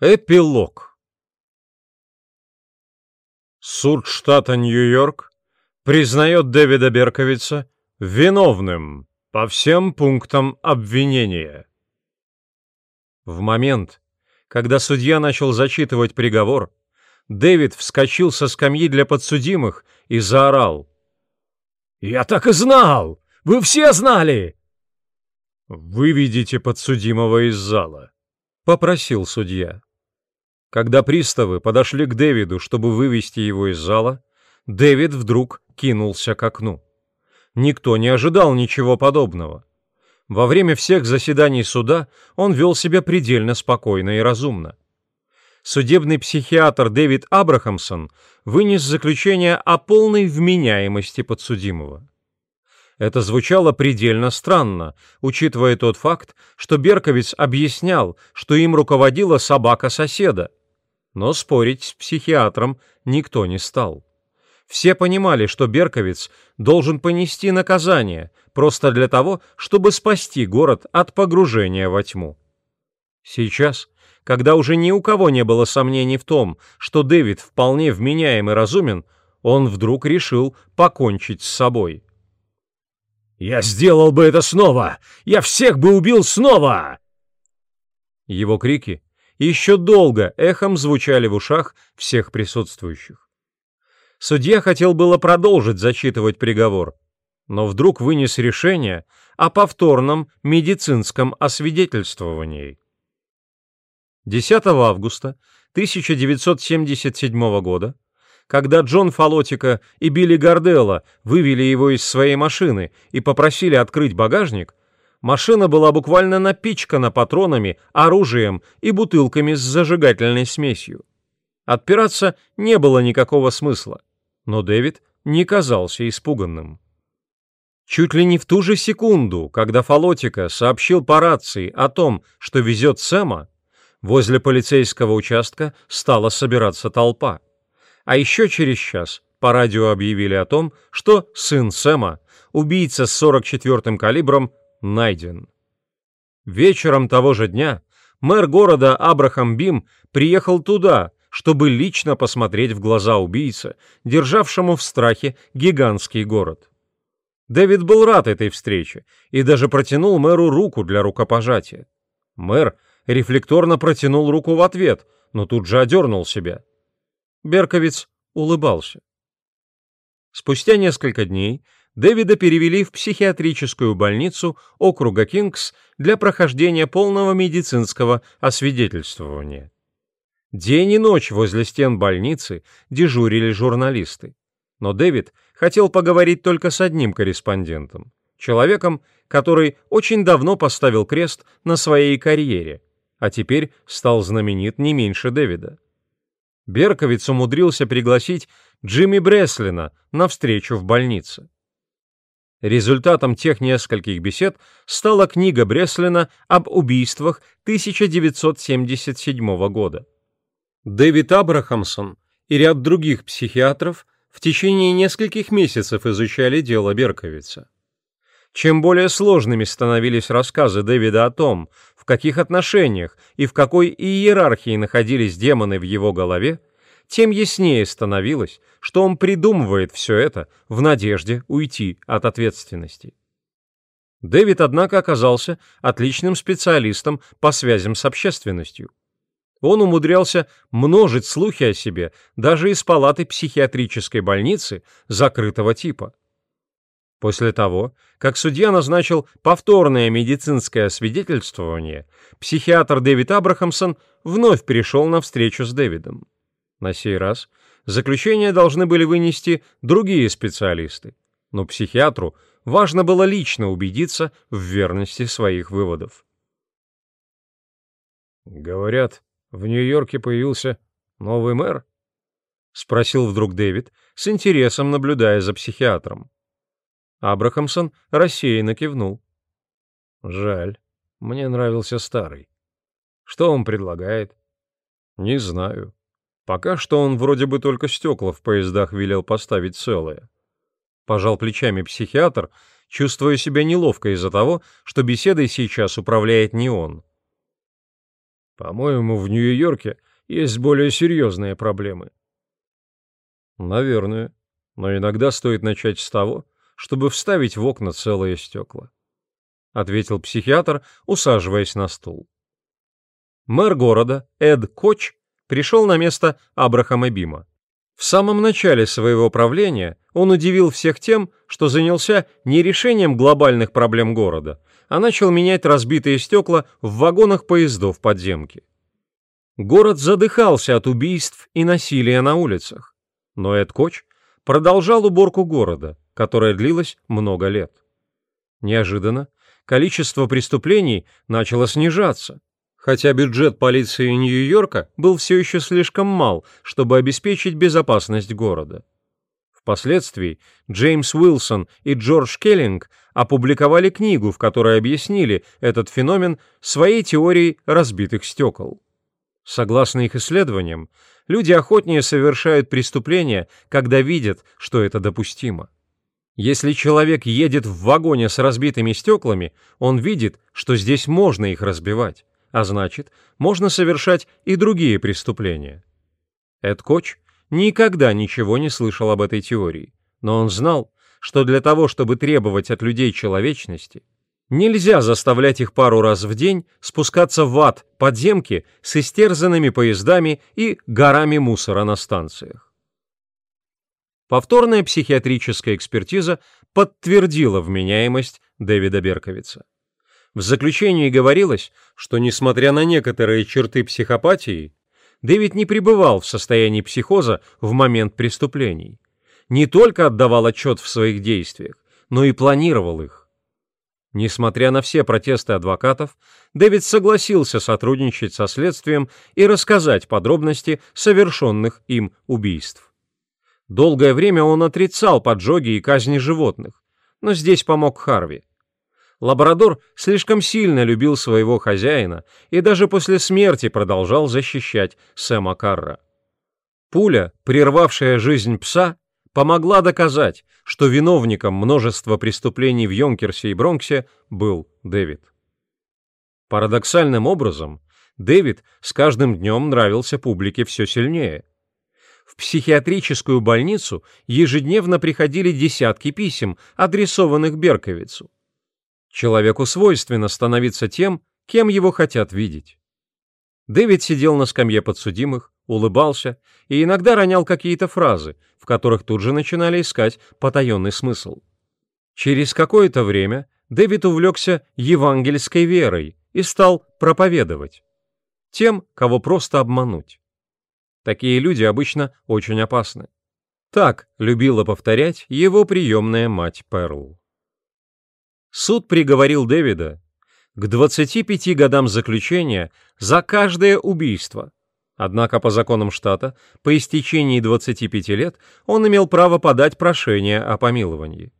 Эпилог Суд штата Нью-Йорк признает Дэвида Берковица виновным по всем пунктам обвинения. В момент, когда судья начал зачитывать приговор, Дэвид вскочил со скамьи для подсудимых и заорал. «Я так и знал! Вы все знали!» «Выведите подсудимого из зала», — попросил судья. Когда приставы подошли к Дэвиду, чтобы вывести его из зала, Дэвид вдруг кинулся к окну. Никто не ожидал ничего подобного. Во время всех заседаний суда он вел себя предельно спокойно и разумно. Судебный психиатр Дэвид Абрахамсон вынес заключение о полной вменяемости подсудимого. Это звучало предельно странно, учитывая тот факт, что Берковиц объяснял, что им руководила собака соседа, но спорить с психиатром никто не стал. Все понимали, что Берковиц должен понести наказание просто для того, чтобы спасти город от погружения во тьму. Сейчас, когда уже ни у кого не было сомнений в том, что Дэвид вполне вменяем и разумен, он вдруг решил покончить с собой. «Я сделал бы это снова! Я всех бы убил снова!» Его крики еще долго эхом звучали в ушах всех присутствующих. Судья хотел было продолжить зачитывать приговор, но вдруг вынес решение о повторном медицинском освидетельствовании. 10 августа 1977 года, когда Джон Фалотика и Билли Гарделла вывели его из своей машины и попросили открыть багажник, Машина была буквально напичкана патронами, оружием и бутылками с зажигательной смесью. Отпираться не было никакого смысла, но Дэвид не казался испуганным. Чуть ли не в ту же секунду, когда Фалотика сообщил по рации о том, что везет Сэма, возле полицейского участка стала собираться толпа. А еще через час по радио объявили о том, что сын Сэма, убийца с 44-м калибром, найден. Вечером того же дня мэр города Абрахам Бим приехал туда, чтобы лично посмотреть в глаза убийце, державшему в страхе гигантский город. Дэвид был рад этой встрече и даже протянул мэру руку для рукопожатия. Мэр рефлекторно протянул руку в ответ, но тут же одернул себя. Берковиц улыбался. Спустя несколько дней Дэвида перевели в психиатрическую больницу округа Кингс для прохождения полного медицинского освидетельствования. День и ночь возле стен больницы дежурили журналисты. Но Дэвид хотел поговорить только с одним корреспондентом, человеком, который очень давно поставил крест на своей карьере, а теперь стал знаменит не меньше Дэвида. Берковиц умудрился пригласить Джимми Бреслина на встречу в больнице. Результатом тех нескольких бесед стала книга Бреслина об убийствах 1977 года. Дэвид Абрахамсон и ряд других психиатров в течение нескольких месяцев изучали дело Берковица. Чем более сложными становились рассказы Дэвида о том, в каких отношениях и в какой иерархии находились демоны в его голове, тем яснее становилось, что он придумывает все это в надежде уйти от ответственности. Дэвид, однако, оказался отличным специалистом по связям с общественностью. Он умудрялся множить слухи о себе даже из палаты психиатрической больницы закрытого типа. После того, как судья назначил повторное медицинское освидетельствование, психиатр Дэвид Абрахамсон вновь перешел на встречу с Дэвидом. На сей раз заключение должны были вынести другие специалисты, но психиатру важно было лично убедиться в верности своих выводов. «Говорят, в Нью-Йорке появился новый мэр?» — спросил вдруг Дэвид, с интересом наблюдая за психиатром. Абрахамсон рассеянно кивнул. «Жаль, мне нравился старый. Что он предлагает?» «Не знаю. Пока что он вроде бы только стекла в поездах велел поставить целые. Пожал плечами психиатр, чувствуя себя неловко из-за того, что беседой сейчас управляет не он. По-моему, в Нью-Йорке есть более серьезные проблемы. Наверное. Но иногда стоит начать с того, чтобы вставить в окна целые стекла. Ответил психиатр, усаживаясь на стул. Мэр города, Эд Коч, пришел на место Абрахама Бима. В самом начале своего правления он удивил всех тем, что занялся не решением глобальных проблем города, а начал менять разбитые стекла в вагонах поездов подземки. Город задыхался от убийств и насилия на улицах, но Эд Коч продолжал уборку города, которая длилась много лет. Неожиданно количество преступлений начало снижаться, хотя бюджет полиции Нью-Йорка был все еще слишком мал, чтобы обеспечить безопасность города. Впоследствии Джеймс Уилсон и Джордж Келлинг опубликовали книгу, в которой объяснили этот феномен своей теорией разбитых стекол. Согласно их исследованиям, люди охотнее совершают преступления, когда видят, что это допустимо. Если человек едет в вагоне с разбитыми стеклами, он видит, что здесь можно их разбивать, а значит, можно совершать и другие преступления. Эд Коч никогда ничего не слышал об этой теории, но он знал, что для того, чтобы требовать от людей человечности, нельзя заставлять их пару раз в день спускаться в ад подземки с истерзанными поездами и горами мусора на станциях. Повторная психиатрическая экспертиза подтвердила вменяемость Дэвида Берковица. В заключении говорилось, что, несмотря на некоторые черты психопатии, Дэвид не пребывал в состоянии психоза в момент преступлений. Не только отдавал отчет в своих действиях, но и планировал их. Несмотря на все протесты адвокатов, Дэвид согласился сотрудничать со следствием и рассказать подробности совершенных им убийств. Долгое время он отрицал поджоги и казни животных, но здесь помог Харви. Лабрадор слишком сильно любил своего хозяина и даже после смерти продолжал защищать Сэма Карра. Пуля, прервавшая жизнь пса, помогла доказать, что виновником множества преступлений в Йонкерсе и Бронксе был Дэвид. Парадоксальным образом, Дэвид с каждым днем нравился публике все сильнее. В психиатрическую больницу ежедневно приходили десятки писем, адресованных Берковицу. Человеку свойственно становиться тем, кем его хотят видеть. Дэвид сидел на скамье подсудимых, улыбался и иногда ронял какие-то фразы, в которых тут же начинали искать потаенный смысл. Через какое-то время Дэвид увлекся евангельской верой и стал проповедовать. Тем, кого просто обмануть. Такие люди обычно очень опасны. Так любила повторять его приемная мать Перл. Суд приговорил Дэвида к 25 годам заключения за каждое убийство. Однако по законам штата, по истечении 25 лет он имел право подать прошение о помиловании.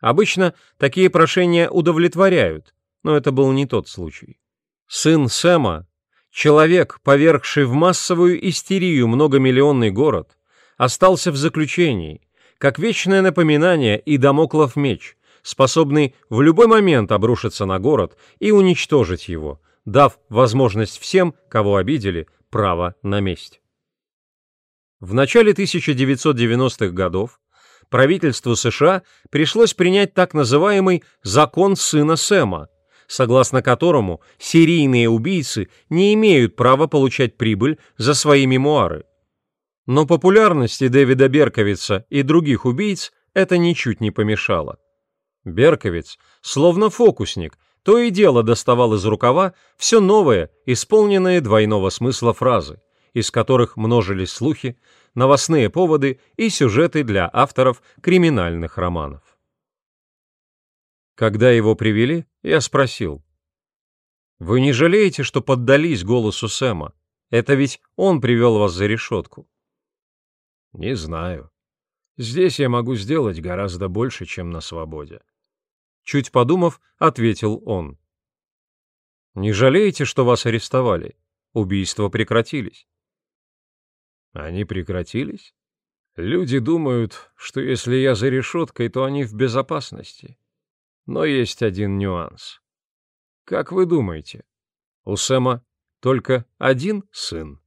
Обычно такие прошения удовлетворяют, но это был не тот случай. Сын Сэма, человек, повергший в массовую истерию многомиллионный город, остался в заключении, как вечное напоминание и домоклов меч, способный в любой момент обрушиться на город и уничтожить его, дав возможность всем, кого обидели, право на месть. В начале 1990-х годов правительству США пришлось принять так называемый «закон сына Сэма», согласно которому серийные убийцы не имеют права получать прибыль за свои мемуары. Но популярности Дэвида Берковица и других убийц это ничуть не помешало. Берковиц, словно фокусник, то и дело доставал из рукава все новые, исполненные двойного смысла фразы, из которых множились слухи, новостные поводы и сюжеты для авторов криминальных романов. Когда его привели, я спросил, «Вы не жалеете, что поддались голосу Сэма? Это ведь он привел вас за решетку». «Не знаю. Здесь я могу сделать гораздо больше, чем на свободе». Чуть подумав, ответил он. «Не жалеете, что вас арестовали? Убийства прекратились». «Они прекратились? Люди думают, что если я за решеткой, то они в безопасности. Но есть один нюанс. Как вы думаете, у Сэма только один сын.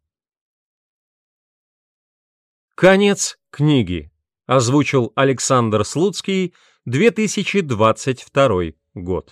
Конец книги. Озвучил Александр Слуцкий, 2022 год.